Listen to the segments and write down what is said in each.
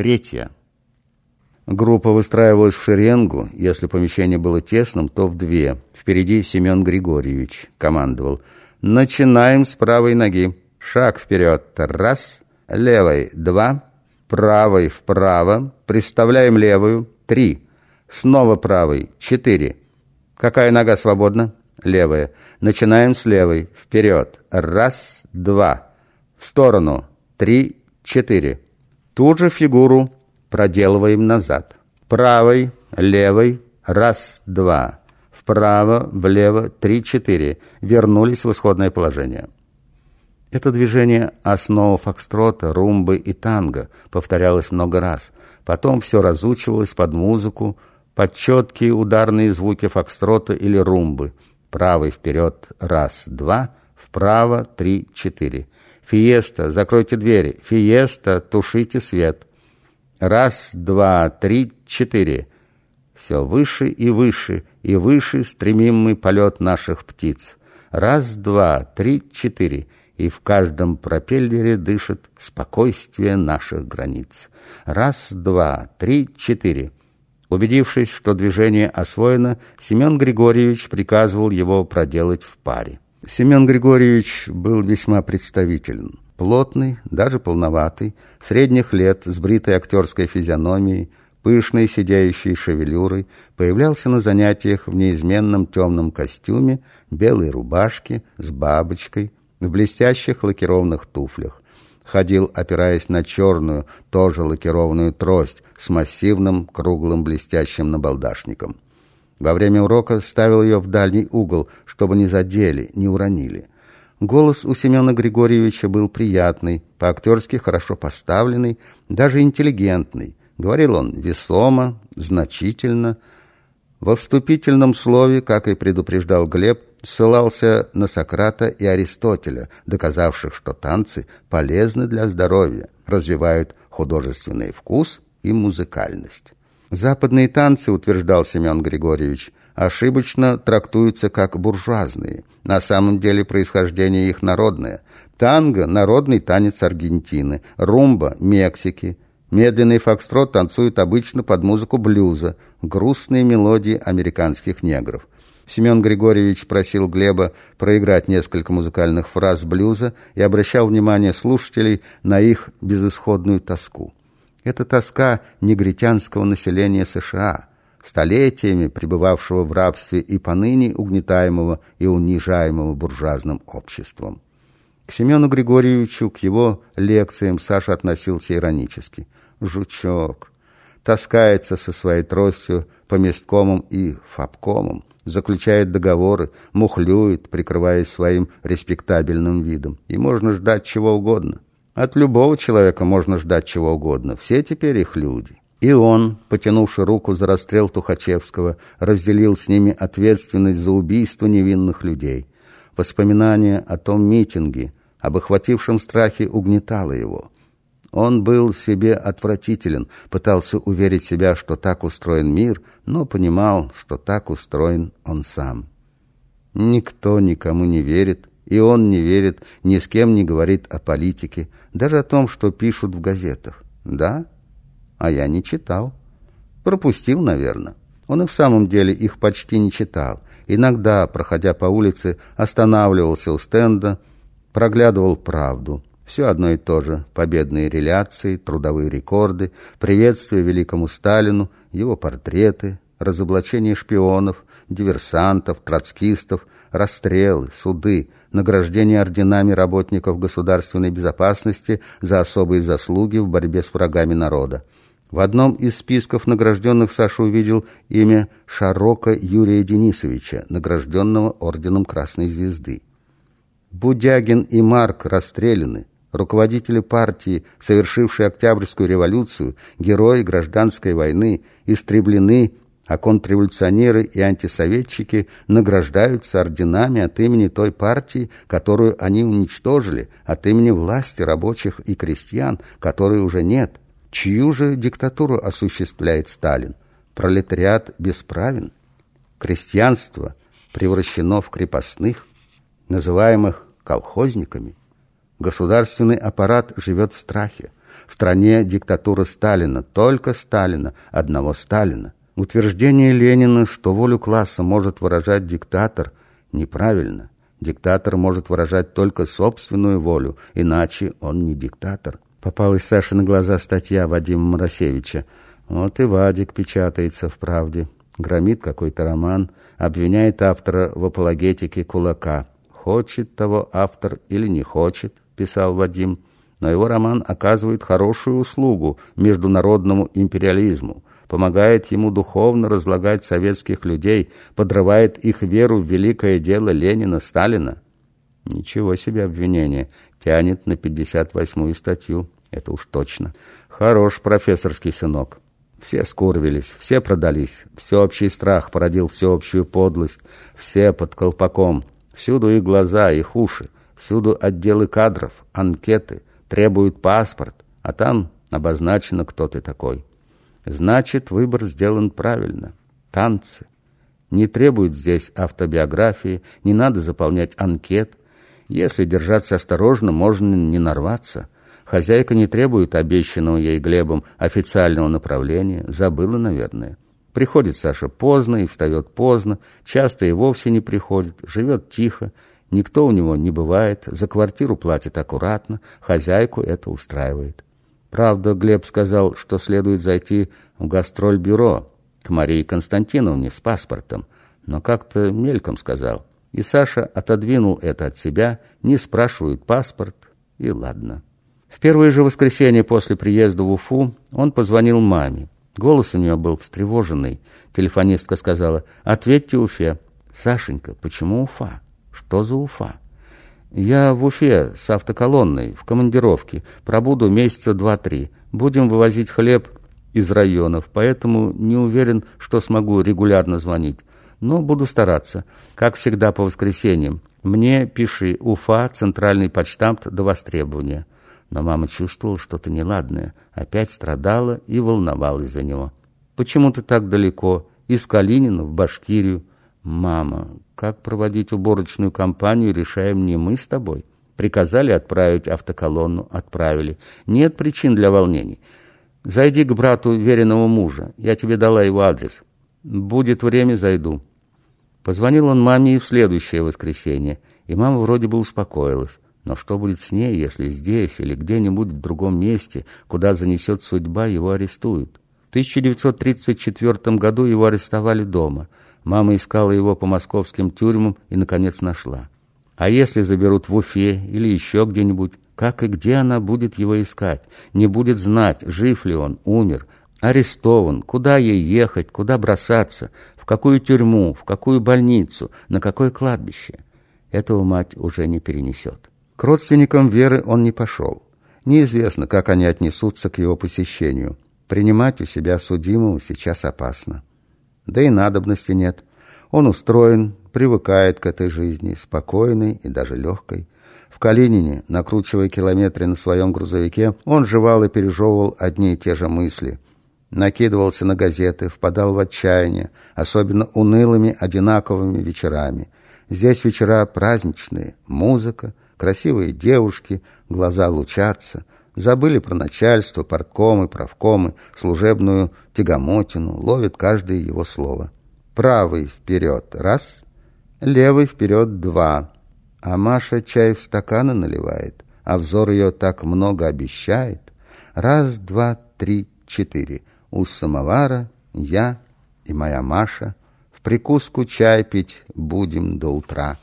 Третья. Группа выстраивалась в шеренгу. Если помещение было тесным, то в две. Впереди Семен Григорьевич командовал. «Начинаем с правой ноги. Шаг вперед. Раз. Левой. Два. Правой вправо. Приставляем левую. Три. Снова правой. Четыре. Какая нога свободна? Левая. Начинаем с левой. Вперед. Раз. Два. В сторону. Три. Четыре. Ту же фигуру проделываем назад. Правой, левой, раз, два. Вправо, влево, три, четыре. Вернулись в исходное положение. Это движение – основа фокстрота, румбы и танго, повторялось много раз. Потом все разучивалось под музыку, под четкие ударные звуки фокстрота или румбы. Правый вперед – раз, два, вправо – три, четыре. Фиеста, закройте двери. Фиеста, тушите свет. Раз, два, три, четыре. Все выше и выше, и выше стремимый полет наших птиц. Раз, два, три, четыре. И в каждом пропеллере дышит спокойствие наших границ. Раз, два, три, четыре. Убедившись, что движение освоено, Семен Григорьевич приказывал его проделать в паре. Семен Григорьевич был весьма представителен. Плотный, даже полноватый, средних лет, с бритой актерской физиономией, пышной сидящей шевелюрой, появлялся на занятиях в неизменном темном костюме, белой рубашке, с бабочкой, в блестящих лакированных туфлях. Ходил, опираясь на черную, тоже лакированную трость с массивным круглым блестящим набалдашником. Во время урока ставил ее в дальний угол, чтобы не задели, не уронили. Голос у Семена Григорьевича был приятный, по-актерски хорошо поставленный, даже интеллигентный. Говорил он весомо, значительно. Во вступительном слове, как и предупреждал Глеб, ссылался на Сократа и Аристотеля, доказавших, что танцы полезны для здоровья, развивают художественный вкус и музыкальность. Западные танцы, утверждал Семен Григорьевич, ошибочно трактуются как буржуазные. На самом деле происхождение их народное. Танго – народный танец Аргентины, румба – Мексики. Медленный фокстрот танцуют обычно под музыку блюза, грустные мелодии американских негров. Семен Григорьевич просил Глеба проиграть несколько музыкальных фраз блюза и обращал внимание слушателей на их безысходную тоску. Это тоска негритянского населения США, столетиями пребывавшего в рабстве и поныне угнетаемого и унижаемого буржуазным обществом. К Семену Григорьевичу, к его лекциям Саша относился иронически. «Жучок! Таскается со своей тростью по месткомам и фабкомам, заключает договоры, мухлюет, прикрываясь своим респектабельным видом. И можно ждать чего угодно». От любого человека можно ждать чего угодно. Все теперь их люди. И он, потянувши руку за расстрел Тухачевского, разделил с ними ответственность за убийство невинных людей. Воспоминание о том митинге, об охватившем страхе угнетало его. Он был себе отвратителен, пытался уверить себя, что так устроен мир, но понимал, что так устроен он сам. Никто никому не верит, и он не верит, ни с кем не говорит о политике, даже о том, что пишут в газетах. Да? А я не читал. Пропустил, наверное. Он и в самом деле их почти не читал. Иногда, проходя по улице, останавливался у стенда, проглядывал правду. Все одно и то же. Победные реляции, трудовые рекорды, приветствие великому Сталину, его портреты, разоблачение шпионов, диверсантов, троцкистов, расстрелы, суды, награждение орденами работников государственной безопасности за особые заслуги в борьбе с врагами народа. В одном из списков награжденных Саша увидел имя Шарока Юрия Денисовича, награжденного орденом Красной Звезды. Будягин и Марк расстреляны, руководители партии, совершившие Октябрьскую революцию, герои гражданской войны, истреблены а контрреволюционеры и антисоветчики награждаются орденами от имени той партии, которую они уничтожили, от имени власти рабочих и крестьян, которой уже нет. Чью же диктатуру осуществляет Сталин? Пролетариат бесправен. Крестьянство превращено в крепостных, называемых колхозниками. Государственный аппарат живет в страхе. В стране диктатура Сталина, только Сталина, одного Сталина. Утверждение Ленина, что волю класса может выражать диктатор, неправильно. Диктатор может выражать только собственную волю, иначе он не диктатор. Попалась Саше на глаза статья Вадима Моросевича. Вот и Вадик печатается в «Правде». Громит какой-то роман, обвиняет автора в апологетике кулака. Хочет того автор или не хочет, писал Вадим, но его роман оказывает хорошую услугу международному империализму, помогает ему духовно разлагать советских людей, подрывает их веру в великое дело Ленина, Сталина. Ничего себе обвинение. Тянет на 58-ю статью. Это уж точно. Хорош профессорский сынок. Все скурвились, все продались. Всеобщий страх породил всеобщую подлость. Все под колпаком. Всюду их глаза, их уши. Всюду отделы кадров, анкеты. Требуют паспорт. А там обозначено, кто ты такой. Значит, выбор сделан правильно. Танцы. Не требуют здесь автобиографии, не надо заполнять анкет. Если держаться осторожно, можно не нарваться. Хозяйка не требует обещанного ей Глебом официального направления. Забыла, наверное. Приходит Саша поздно и встает поздно, часто и вовсе не приходит, живет тихо, никто у него не бывает, за квартиру платит аккуратно, хозяйку это устраивает. Правда, Глеб сказал, что следует зайти в гастроль-бюро к Марии Константиновне с паспортом, но как-то мельком сказал. И Саша отодвинул это от себя, не спрашивают паспорт, и ладно. В первое же воскресенье после приезда в Уфу он позвонил маме. Голос у нее был встревоженный. Телефонистка сказала, «Ответьте Уфе». «Сашенька, почему Уфа? Что за Уфа?» «Я в Уфе с автоколонной, в командировке. Пробуду месяца два-три. Будем вывозить хлеб из районов, поэтому не уверен, что смогу регулярно звонить. Но буду стараться. Как всегда по воскресеньям. Мне пиши Уфа, центральный почтамт до востребования». Но мама чувствовала что-то неладное, опять страдала и волновалась за него. «Почему ты так далеко? Из Калинина в Башкирию?» «Мама, как проводить уборочную кампанию, решаем не мы с тобой. Приказали отправить автоколонну, отправили. Нет причин для волнений. Зайди к брату веренного мужа, я тебе дала его адрес. Будет время, зайду». Позвонил он маме и в следующее воскресенье, и мама вроде бы успокоилась. Но что будет с ней, если здесь или где-нибудь в другом месте, куда занесет судьба, его арестуют? В 1934 году его арестовали дома. Мама искала его по московским тюрьмам и, наконец, нашла. А если заберут в Уфе или еще где-нибудь, как и где она будет его искать? Не будет знать, жив ли он, умер, арестован, куда ей ехать, куда бросаться, в какую тюрьму, в какую больницу, на какое кладбище. Этого мать уже не перенесет. К родственникам Веры он не пошел. Неизвестно, как они отнесутся к его посещению. Принимать у себя судимого сейчас опасно. Да и надобности нет. Он устроен, привыкает к этой жизни, спокойной и даже легкой. В Калинине, накручивая километры на своем грузовике, он жевал и пережевывал одни и те же мысли. Накидывался на газеты, впадал в отчаяние, особенно унылыми одинаковыми вечерами. Здесь вечера праздничные, музыка, красивые девушки, глаза лучатся, забыли про начальство, порткомы, правкомы, служебную тягомотину, ловят каждое его слово. Правый вперед — раз, левый вперед — два. А Маша чай в стаканы наливает, а взор ее так много обещает. Раз, два, три, четыре. У самовара я и моя Маша в прикуску чай пить будем до утра.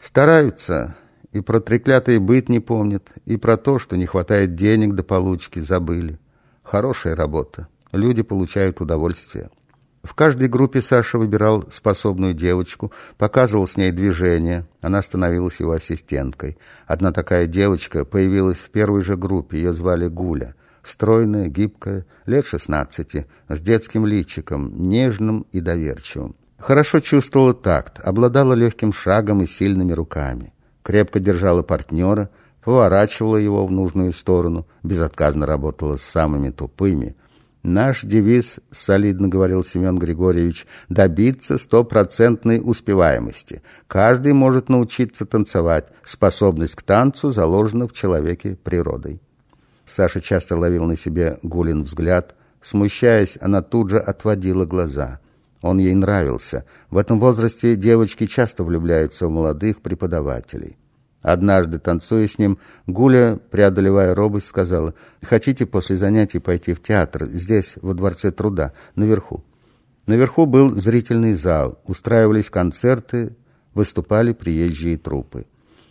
Стараются и про треклятый быт не помнят, и про то, что не хватает денег до получки, забыли. Хорошая работа. Люди получают удовольствие. В каждой группе Саша выбирал способную девочку, показывал с ней движение. Она становилась его ассистенткой. Одна такая девочка появилась в первой же группе. Ее звали Гуля. Стройная, гибкая, лет шестнадцати, с детским личиком, нежным и доверчивым. Хорошо чувствовала такт, обладала легким шагом и сильными руками крепко держала партнера, поворачивала его в нужную сторону, безотказно работала с самыми тупыми. Наш девиз, солидно говорил Семен Григорьевич, добиться стопроцентной успеваемости. Каждый может научиться танцевать. Способность к танцу заложена в человеке природой. Саша часто ловил на себе Гулин взгляд. Смущаясь, она тут же отводила глаза. Он ей нравился. В этом возрасте девочки часто влюбляются в молодых преподавателей. Однажды, танцуя с ним, Гуля, преодолевая робость, сказала, «Хотите после занятий пойти в театр, здесь, во Дворце труда, наверху?» Наверху был зрительный зал, устраивались концерты, выступали приезжие труппы.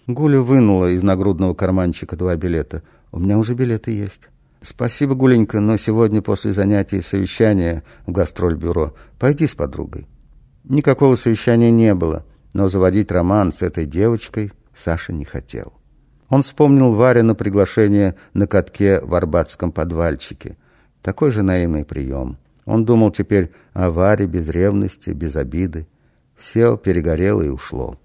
Гуля вынула из нагрудного карманчика два билета. «У меня уже билеты есть». «Спасибо, Гуленька, но сегодня после занятий совещания в гастроль-бюро. Пойди с подругой». Никакого совещания не было, но заводить роман с этой девочкой Саша не хотел. Он вспомнил Варя на приглашение на катке в арбатском подвальчике. Такой же наивный прием. Он думал теперь о Варе без ревности, без обиды. Все перегорело и ушло.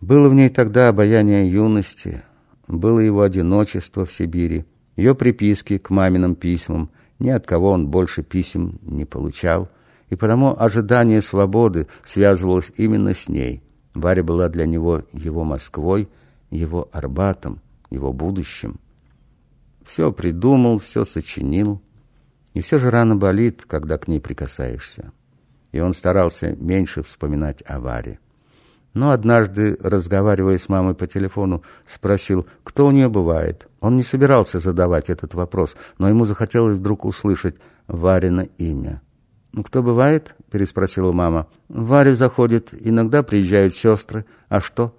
Было в ней тогда обаяние юности, было его одиночество в Сибири, ее приписки к маминым письмам, ни от кого он больше писем не получал, и потому ожидание свободы связывалось именно с ней. Варя была для него его Москвой, его Арбатом, его будущим. Все придумал, все сочинил, и все же рано болит, когда к ней прикасаешься. И он старался меньше вспоминать о Варе. Но однажды, разговаривая с мамой по телефону, спросил, кто у нее бывает. Он не собирался задавать этот вопрос, но ему захотелось вдруг услышать Варина имя. «Ну, кто бывает?» — переспросила мама. «Варя заходит, иногда приезжают сестры. А что?»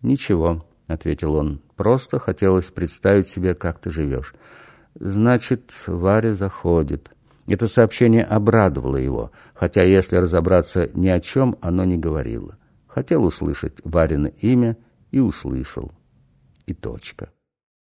«Ничего», — ответил он. «Просто хотелось представить себе, как ты живешь». «Значит, Варя заходит». Это сообщение обрадовало его, хотя, если разобраться, ни о чем оно не говорило. Хотел услышать Варина имя и услышал. И точка.